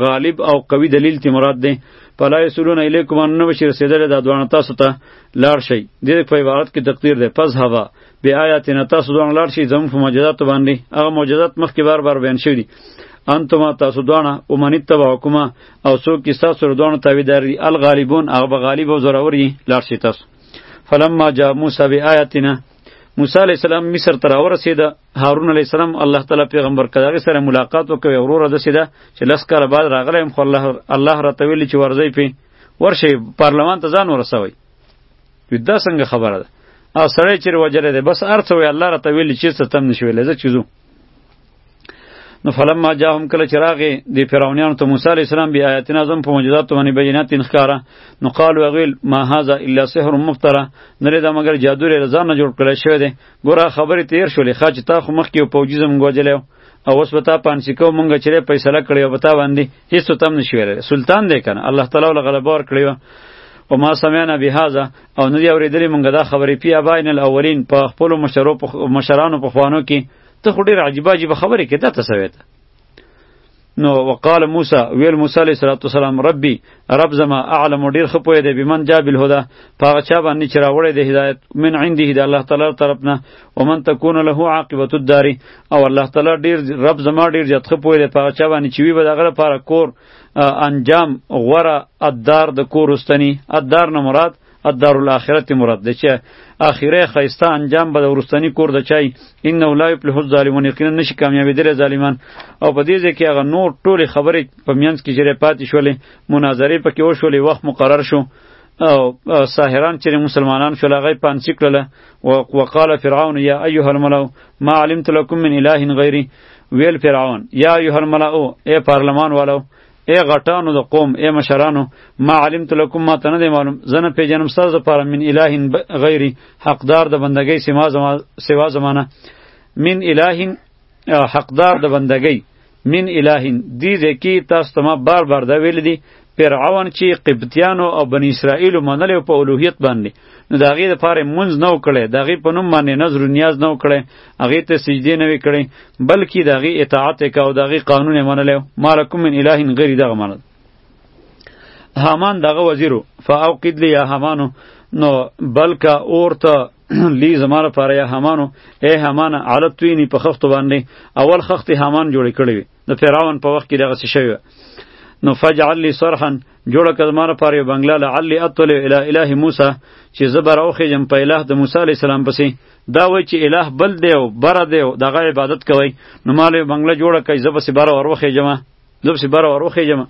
A: غالب او قوی دلیل تی مراد دی فلا یسلون الیکم ان نبشی رسیدل دا دوان تاسو ته لار شي د دې په عبارت کې تقدیر ده پس هوا به آیات نه تاسو دوه لاړ شي زموږ په معجزات باندې هغه معجزات مخکې بار بار بیان شوي دي انتما تاسو دوانه او منی تبع حکما او څوک چې تاسو سره دوانه تابعدار دي الغالبون هغه به غالب او زورور دي لاړ شي تاسو فلما جاء موسی بآیاتنا موسی علیہ السلام مصر ته راورسید هارون علیہ السلام الله تعالی پیغمبر کداغه سره ملاقات وکوي وروره د سیده چې لس کال بعد راغلی خو الله الله راته ویلی چې ورځی پی ورشه پارلمان ته ځان ورسوي وی دا څنګه خبره ده او سړی چې وجره ده بس ارته وی الله را تویل چې څه تم نشوي لزه چیزو نو فلما جاهم کله چراغه دی فرعونانو ته موسی علی السلام بیا آیات نظم په معجزات باندې بینات انخاره نو قالو غیل ما هاذا الا سحر مفترا نری دا مگر جادو لري ځان نه جوړ کړی شوی دی ګوره خبره تیر شولې خاچ تا خو مخ کې پوجیزم غوجلې او اوس وتا پانسیکو مونږ چیرې فیصله کړې او وتا باندې هیڅ تم نشي ویل سلطان دی کنه الله تعالی ول غلبه ور کړی و ما سمعنا بهذا او نه دی اوریدلی مونږ دا خبرې پی اباین الاولین په خپل مشرو مشرانو په خوانو کې ته خو ډیر عجیب عجیب خبرې کې دا تسویت نو وقال موسی ویل موسی علیه السلام ربي رب زما اعلم ډیر خپوی دی بمن جا بالهدى پاغه چا باندې چې راوړی دی هدایت من عنده د الله تعالی طرفنا ومن تكون له عاقبت الدار او الله تعالی ډیر رب زما ډیر زیات خو پوی دی په چا باندې چې وی به دغه لپاره کور انجام غوره ادار د کور واستنی ادار نه مراد ادار الاخرت مراد دی چې اخیره خیسته انجام به د ورستنی کور د چای ان لا یفلح الظالمون یقینا نشي کامیابی دل ظالمان او په دې ځکه هغه نور ټول خبرې په مینس کې جره پاتې شولې مناظره پکې وشولې وخت مقرر شو او ساحران چې مسلمانان شول هغه پانسی کړل وقال فرعون یا ایها الملأ ما علمت لكم من اله غیری ویل فرعون یا ایها الملأ ای پارلمان والو ای غټانو د قوم ای مشرانو ما علمت لكم ما تنه دی معلوم زنه پیجنم ساز د پاره من اله غیری حقدار د بندګۍ سما زما سوا زمانہ من اله حقدار د بندګۍ من الهین دی ځکه تاسو ته ما بار بار دا ویل دي فرعون چې قبطیانو او بنی اسرائیل منل په اولوهیت باندې نو دا غي د پاره منځ نه وکړي دا غي په نوم باندې نظر نیاز نه وکړي هغه ته سجده نه وکړي بلکې دا غي اطاعت کا او دا غي قانون منل مالکم من الهین غیر دغه منل هامان دغه وزیرو فاوقد لی یا هامانو نو بلکه اورته لی زما لپاره یا حمانو ای حمانه عالت توینی په خښتو باندې اول خښتې حمان جوړې کړې وي د فرعون په وخت کې دغسې شوې وه نو فجعل لی صرحا جوړه که زما لپاره یو بنګله لعلی اطلع الی اله موسی چې زه به راوخېږم په اله د موسی علیه السلام پسې دا وایي چې اله بل دی او بره دی او دغه عبادت کوئ نو ما یو بنګله جوړه کړئ زه پسې بره وروخېږم زه پسې بره وروخېږم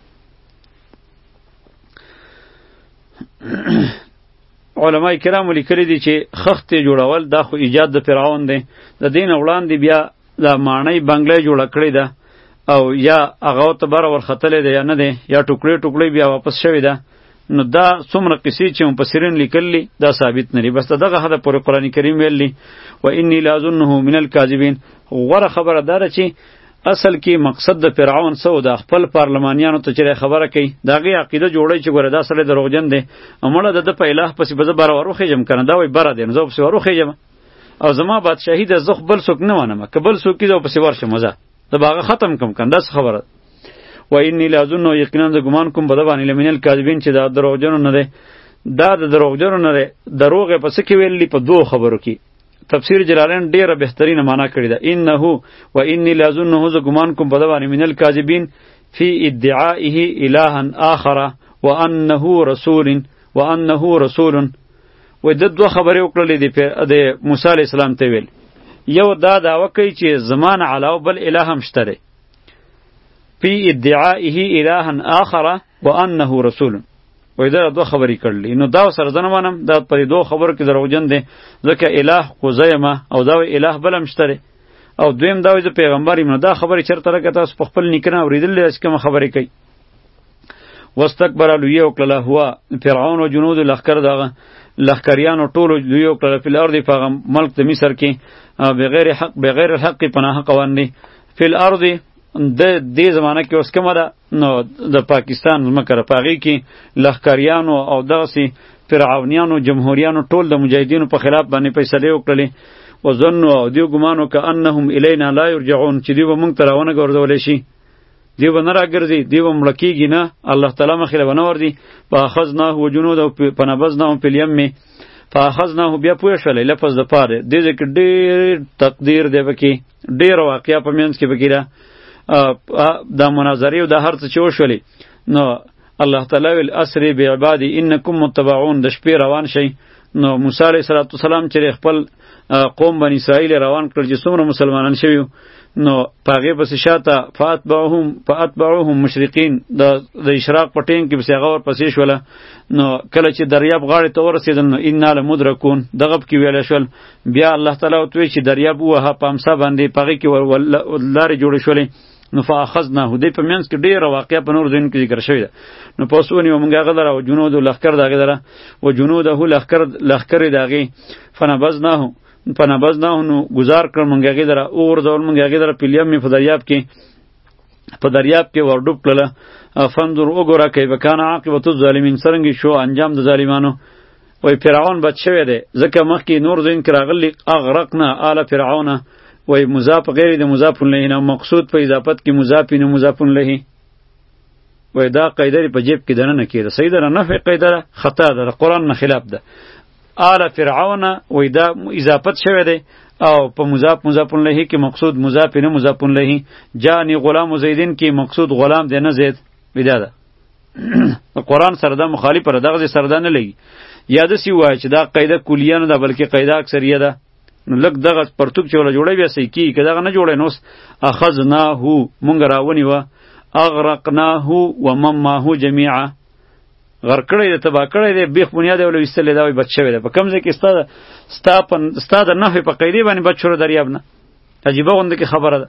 A: علما کرام لیکلي دي چې خختې جوړول دا خو ایجاد د فرعون دی د دین وړاندې بیا د ماڼۍ بنگلې جوړه کړې ده او یا هغه ته بر ورختلې ده یا نه ده یا ټوکړې ټوکړې بیا واپس شوې ده نو دا څومره قصې چې مفسرین لیکلي دا ثابت نه لري بس دغه حد پر قران کریم ویلي و انی لا ظنه من الکاذبین غره خبره دار چې اصل کې مقصد د فرعون سو د خپل پارلمانیانو ته چیرې خبره کوي دا غي عقیده جوړی چې ګوره دا سړی دروغجن دی امړه د د په الہ پسې به زه بار وروخې جم کنه دا وای بار دی نو زه پسې وروخې جم او زما بادشاهي د زخ بل سوک نه وانم کبل سوک کی زه پسې ورشم مزه دا باغه ختم کم کنه دا خبره و انی لازم یقینا د ګمان کوم په د باندې لمنل کاذبین چې دا دروغجن نه دی دا د دروغجنو نه دی دروغ په څه کې ویلي په دوه خبرو کې تفسیر جلالین ډیره بهترینه معنا کړی ده انه و انی لازنه ز ګمان کوم په دوانه من الکاذبین فی ادعائه الها آخر وانه رسول وانه رسول و د دوه خبرې وکړلې د موسی علی السلام ته ویل یو دا دا وکی چې زمان علاوه بل اله هم شته دی فی ادعائه الها آخر وانه رسول وای دا دوه خبرې کړلې نو دا سره زنه منم دا پر دوه خبرو کې دروغجن دي ځکه الہ قزیمه او دا وی الہ بلم شتره او دویم دا وی پیغمبر یم دا خبرې چرته راکته تاسو په خپل نکنه اوریدل لري کوم خبرې کوي واستكبر لوی او کله هوا فرعون او جنود لخر دغه لخکریانو ټولو لوی او کله فل ارض په ملک د مصر کې بغیر حق بغیر الحق پناه قوان دي فل ارض د دې زمانہ کې اوس کومه ده نو د پاکستان ځمکه را پاغي کې لخکریانو او داسې فرعونیانو جمهوریانو ټول د مجاهدینو په خلاف باندې فیصله وکړلې و ظنو او دیو ګمانو که انهم الینا لا یرجعون چې دیو به مونږ ته راونه ګرځولی شي دیو به نه راګرځي دیو به مړه کیږي نه الله تعالی مخې له به نه وردي په اخذناه و جنود او په نبذناهم په الیم مې فاخذناه بیا پوه شولې لفظ د پاره دې ځکه ډېر تقدیر دی پکې ډیر واقعیا په منځ کې بګیره د مناظره او د هر څه چې وشولې نو الله تعالی ول اسری به عباد انکم متبعون د شپې روان شي نو موسی علیه السلام چې خپل قوم بنی اسرائیل روان کړل چې څومره مسلمانان شوی نو پاغه پس شاته فاتبعهم فاتبعهم مشرقین د د اشراق په ټین کې پس هغه ور پسې شول نو کله چې دریاب غاړې ته ورسېدل نو ان لمدرکون دغه کې ویل شول بیا الله تعالی او توی چې دریاب وه په امسا باندې پغې کې لارې جوړې شولې نو فاخذناه دې په منځ کې ډېره واقعیا په نور ځین کې ذکر شوی ده نو په سونی مونږ هغه دره او جنود لخر دغه دره او جنود هو لخر لخر دغه فنبذناه فنبذناه نو گزار کړ مونږ هغه دره اور ځول مونږ هغه دره په لیمه په دریاب کې په دریاب کې ور ډوب کړله فندر وګوره کیف کان عاقبت الظالمین سرنګ شو انجام د ظالمانو وای فرعون بچ شوی دی ځکه مخکې نور ځین کې راغلي اغرقنا آل فرعون وای مضاف غیر د مضاف الیه نه مقصود په اضافت کې مضاف نه مضاف الیه وای دا قاعده په جیب کې دنه نه کیده صحیح ده نه فی قاعده خطا ده قرآن نه خلاف ده آل فرعون وای دا اضافت شوی دی او په مضاف مضاف الیه کې مقصود مضاف نه مضاف الیه جانی غلام زیدین کې مقصود غلام دی نه زید ودا ده قرآن سره دا مخالف پر دغه سره دا نه لګي یا د سی وای چې دا قاعده کلیه نه ده بلکې قاعده اکثریه ده نو لګ دغه پرتوک چې ولا جوړوي سې کی که دغه نه جوړې نوس اخذنا هو مونږ راونی و اغرقنا هو ومم ما هو جميعا غر کړی د تبا کړی دی بیخ بنیاد ول وستل دا وي بچو دی په کوم ځای کې ستاد ستا په ستاد نه په قیدی باندې بچو دریاب نه عجیبه غوند کې خبره ده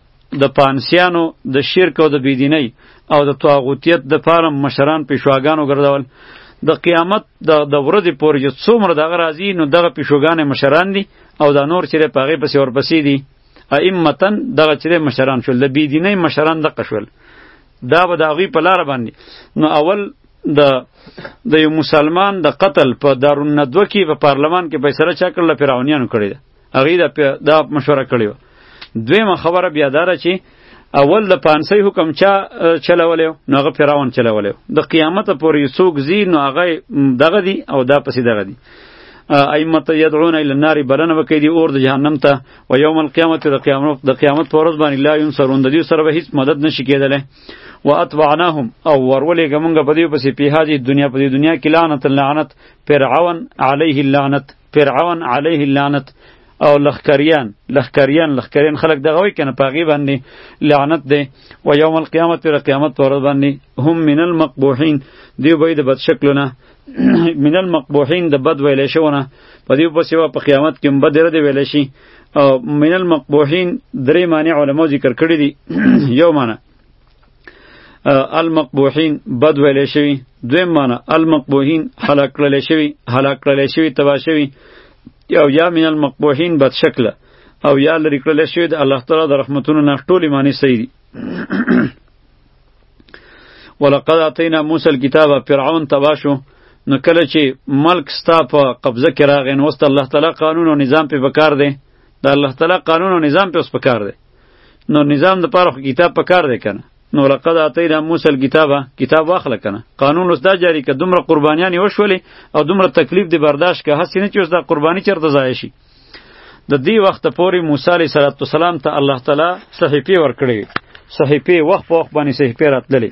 A: د پانسیانو د شرک او د بيدینۍ او د طاغوتیت د پاره مشران پیشواګانو ګرځول د قیامت د د ورځې پورې چې څومره دغه راځي نو دغه پیشوګانې مشران دي او دا نور چې په هغې پسې ورپسې دي ائمتن دغه چې مشران شول د بيدینۍ مشران دقه شول دا به د هغوی په لاره باندې نو اول د د یو مسلمان د قتل په دارالندوه کې په پارلمان کې فیصله چا کړله فرعونیانو کړې ده هغه دا دا مشوره کړی و دویمه خبره بیا داره چې اول د پانسی حکم چا چلولیو نو هغه فراون چلولیو د قیامت پورې څوک زی نو هغه دغه دی او دا پسې دغه دی ائمه یدعون الی النار بلنه وکي دی اور د جهنم ته و یوم القیامت د قیامت د قیامت پر ورځ باندې لا ینصرون د دې سره به هیڅ مدد نشي کېدلی و اتبعناهم او ورولې ګمنګ په دې پسې په هدي دنیا په دې دنیا کې لعنت لعنت فرعون علیه اللعنت فرعون علیه اللعنت او لخکریان لخکریان لخکریان خلق دغه وی کنه پاغي باندې لعنت دی و یوم القیامت پر قیامت پر باندې هم من المقبوحین دی به د بد شکلونه من المقبوحین د بد ویل شونه په دې په سیوا په قیامت کې بد رد ویل شي او من المقبوحین درې معنی علماء ذکر کړی دي یو معنی المقبوحین بد ویلې شوی دویم معنی المقبوحین هلاک کړل شوی هلاک کړل شوی تبا شوی او یا من المقبوحین بد شکله او یا لري کړل شوی د الله تعالی د رحمتونو نه ټولې معنی صحیح دي ولقد اتینا موسی الكتاب فرعون تباشو نو کله چې ملک ستا په قبضه کې راغی نو اوس د الله تعالی قانون او نظام په بکار دی د الله تعالی قانون او نظام په اوس بکار دی نو نظام د پاره خو کتاب په کار دی کنه نو لقد اتینا موسی الکتابه کتاب واخله کنه قانون اوس دا جاری که دومره قربانیان وشولې او دومره تکلیف دی برداشت که هسې نه چې اوس دا قربانی چرته ضایع شي د دې وخت پورې موسی علیه السلام ته الله تعالی صحیفه ورکړې صحیفه وخت په وخت باندې صحیفه راتللې